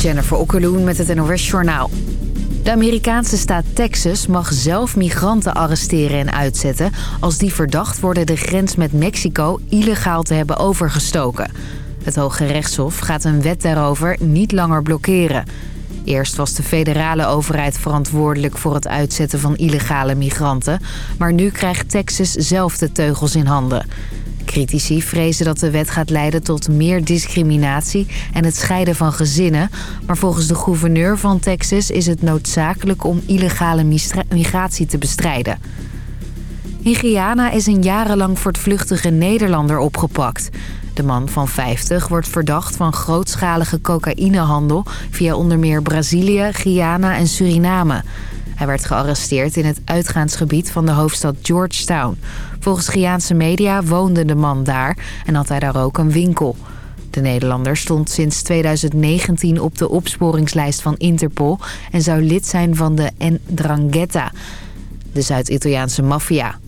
Jennifer Okkeloen met het NOS Journaal. De Amerikaanse staat Texas mag zelf migranten arresteren en uitzetten... als die verdacht worden de grens met Mexico illegaal te hebben overgestoken. Het Hoge Rechtshof gaat een wet daarover niet langer blokkeren. Eerst was de federale overheid verantwoordelijk voor het uitzetten van illegale migranten... maar nu krijgt Texas zelf de teugels in handen... Critici vrezen dat de wet gaat leiden tot meer discriminatie en het scheiden van gezinnen. Maar volgens de gouverneur van Texas is het noodzakelijk om illegale migratie te bestrijden. In Guyana is een jarenlang voortvluchtige Nederlander opgepakt. De man van 50 wordt verdacht van grootschalige cocaïnehandel... via onder meer Brazilië, Guyana en Suriname... Hij werd gearresteerd in het uitgaansgebied van de hoofdstad Georgetown. Volgens Giaanse media woonde de man daar en had hij daar ook een winkel. De Nederlander stond sinds 2019 op de opsporingslijst van Interpol... en zou lid zijn van de Ndrangheta, de Zuid-Italiaanse maffia.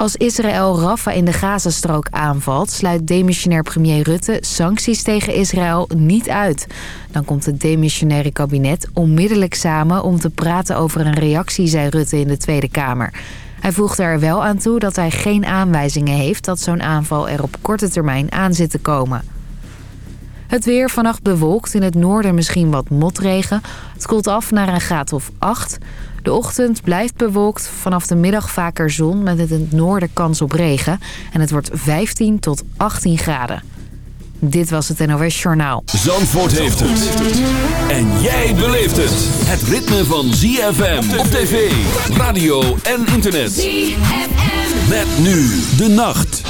Als Israël Rafah in de Gazastrook aanvalt... sluit demissionair premier Rutte sancties tegen Israël niet uit. Dan komt het demissionaire kabinet onmiddellijk samen... om te praten over een reactie, zei Rutte in de Tweede Kamer. Hij voegde er wel aan toe dat hij geen aanwijzingen heeft... dat zo'n aanval er op korte termijn aan zit te komen. Het weer vannacht bewolkt, in het noorden misschien wat motregen. Het koelt af naar een graad of 8... De ochtend blijft bewolkt, vanaf de middag vaker zon met in het noorden kans op regen. En het wordt 15 tot 18 graden. Dit was het NOS Journaal. Zandvoort heeft het. En jij beleeft het. Het ritme van ZFM op tv, radio en internet. ZFM. Met nu de nacht.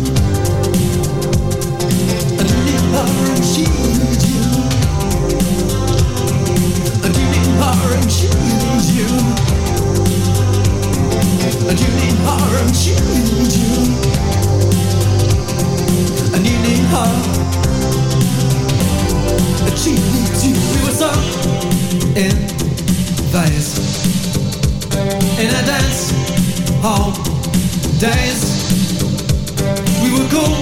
And she needs you. And you need her and she needs you. Need her. And she needs you. We were in in a dance hall days we were cool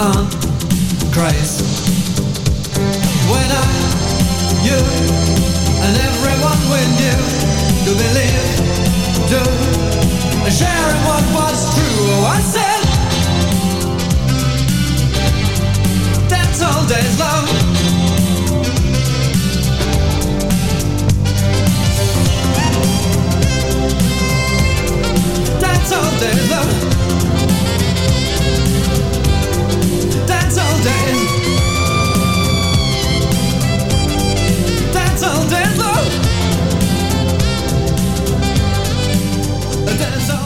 and crazy when I, you, and everyone we knew to believe, to sharing what was true. Oh, I said, that's all there is love. That's all there is love. That's all day. dance low. Dance low.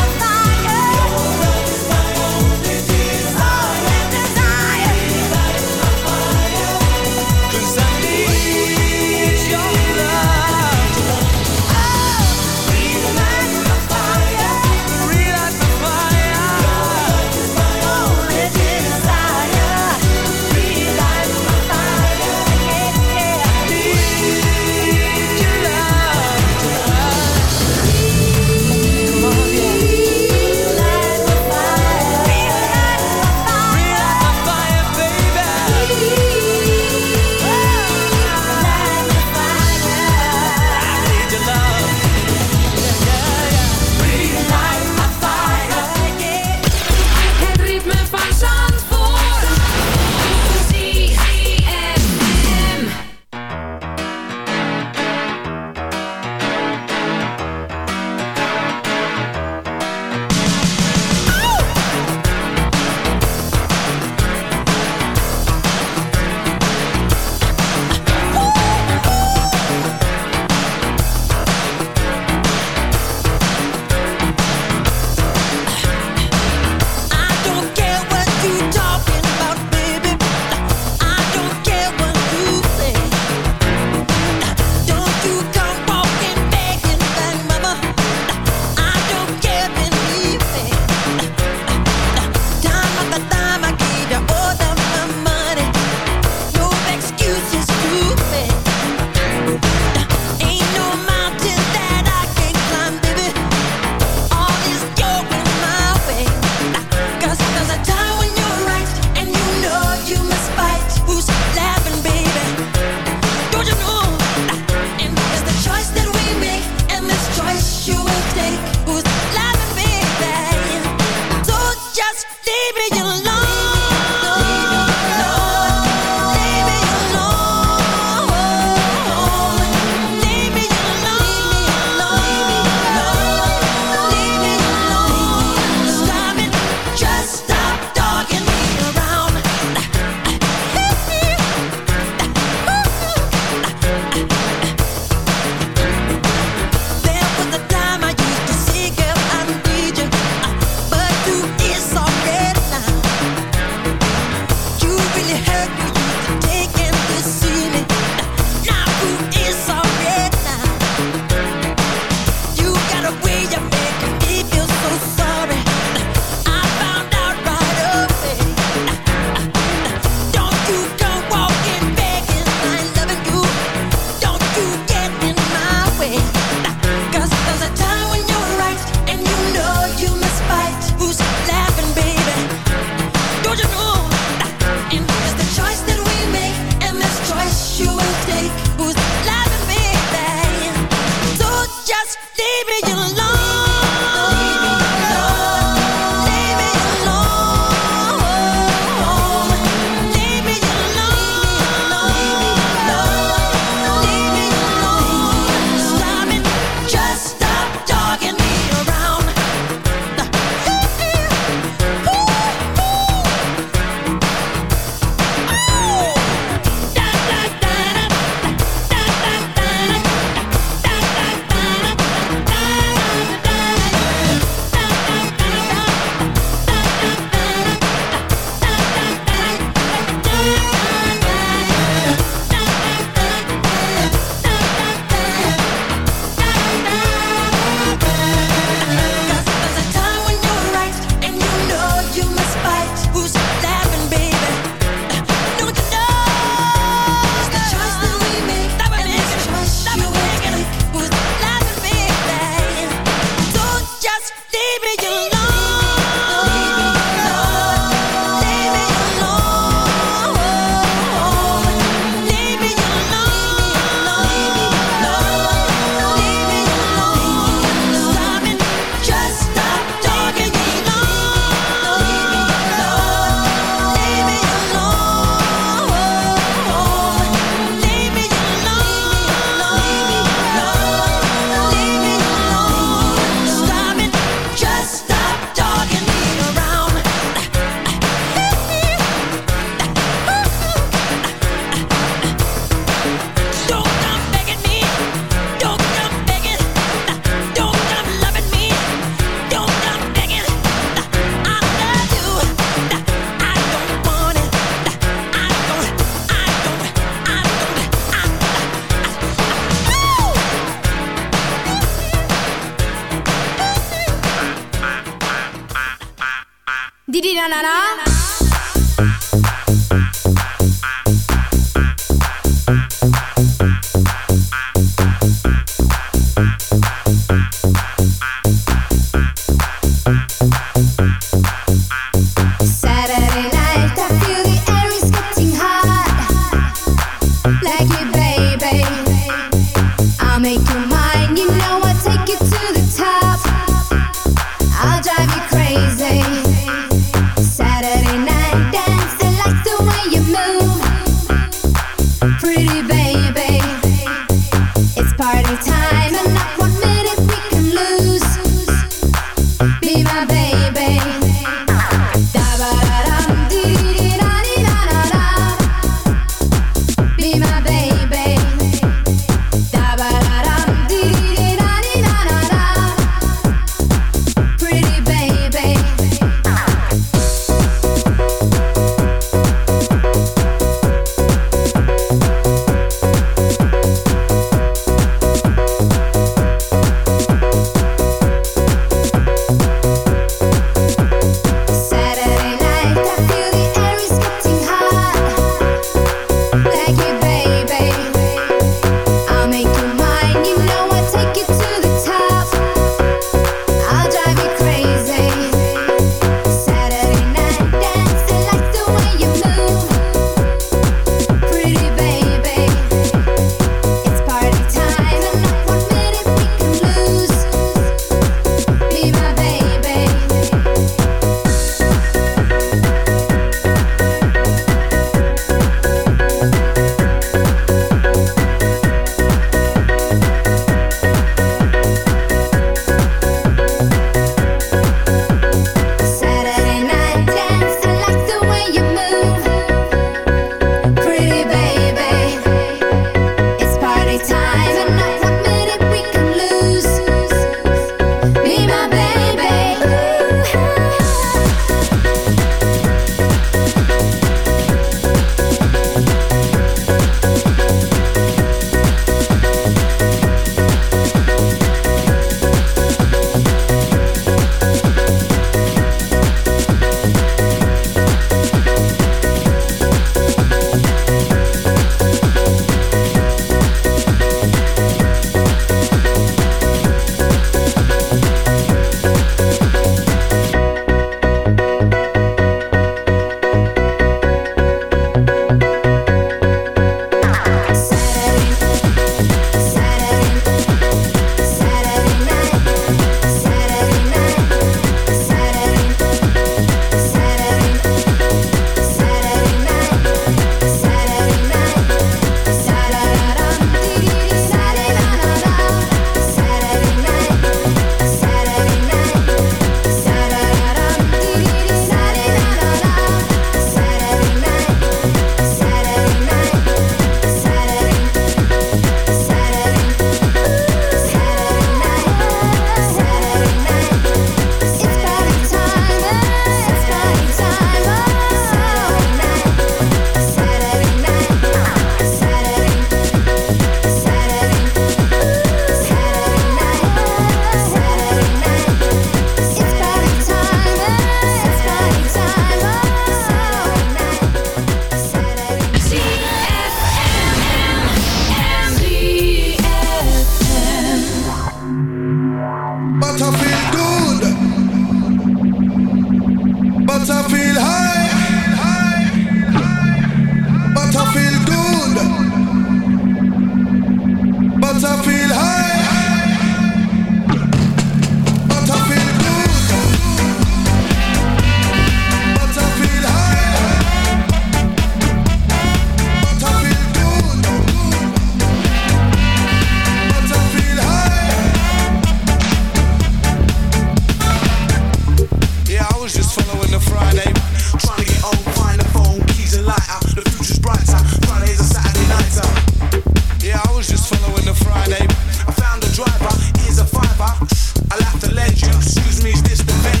Excuse me, is this the venue?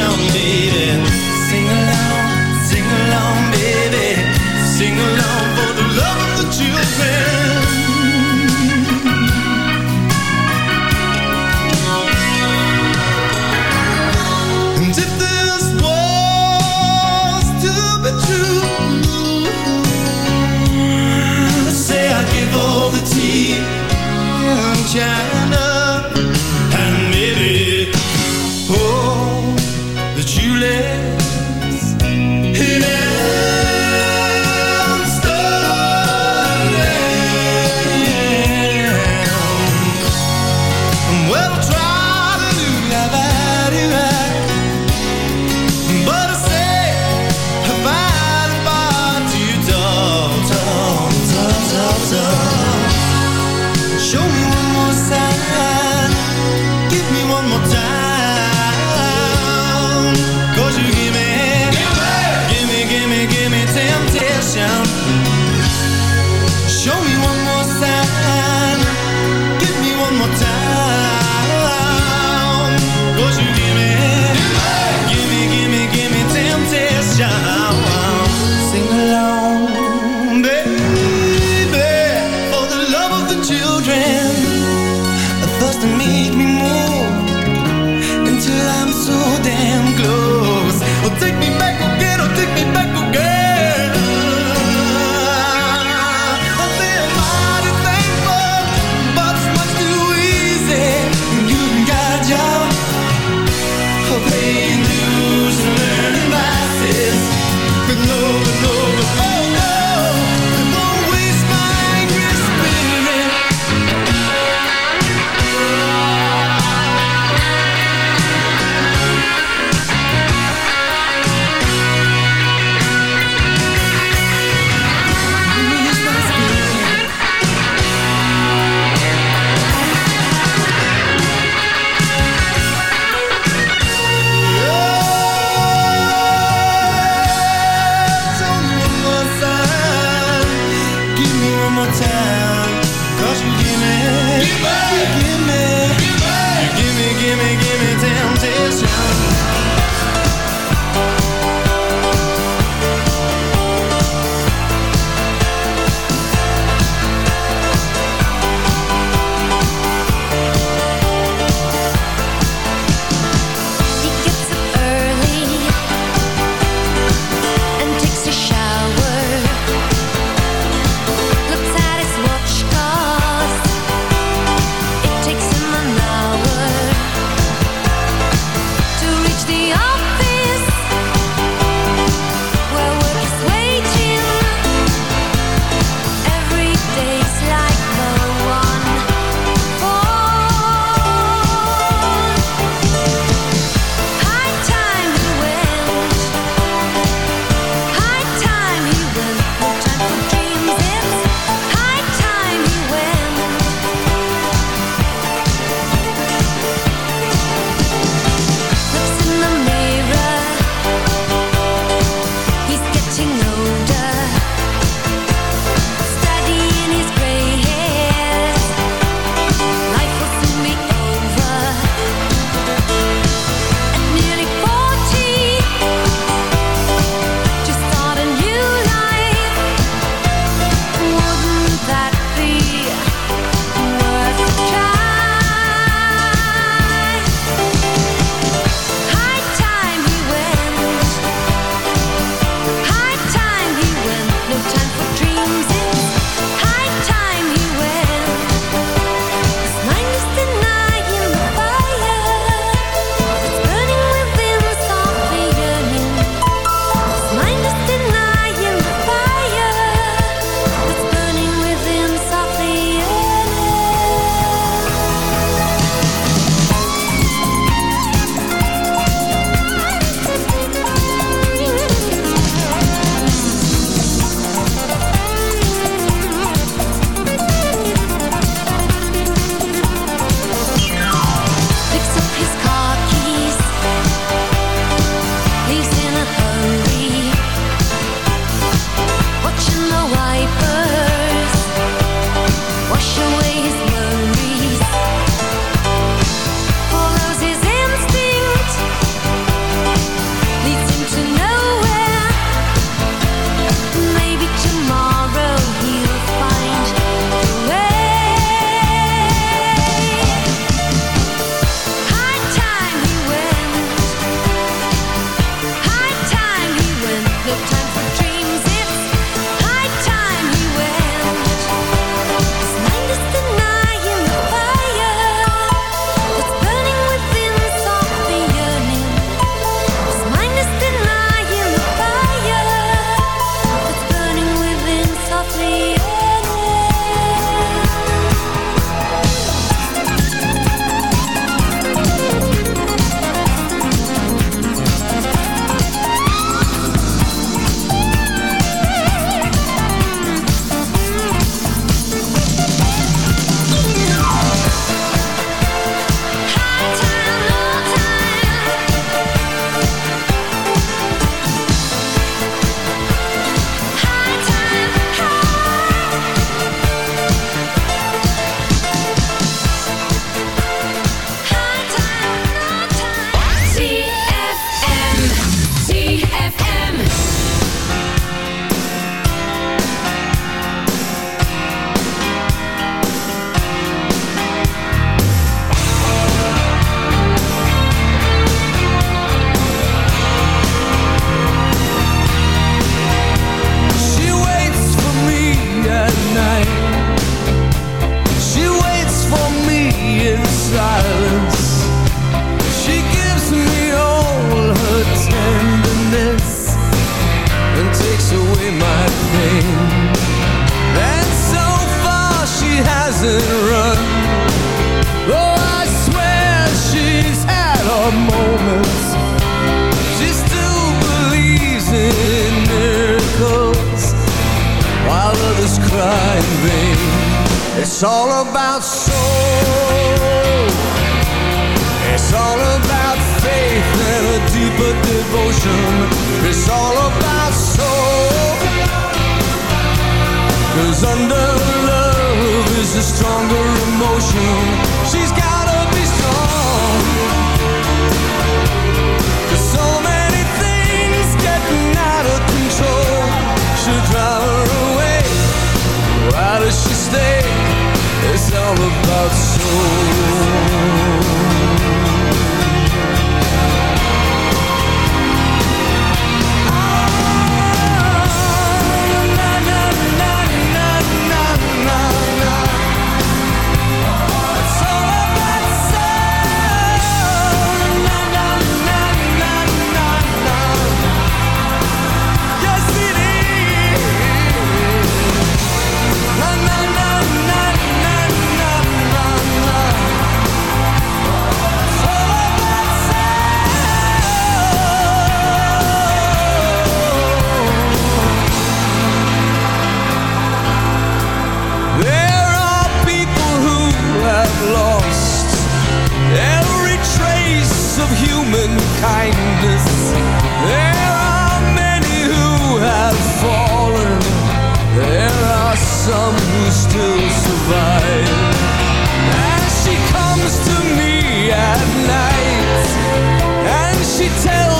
young, baby. Sing along, sing along, baby. Sing along for the love of the children. Human kindness. There are many who have fallen. There are some who still survive. And she comes to me at night and she tells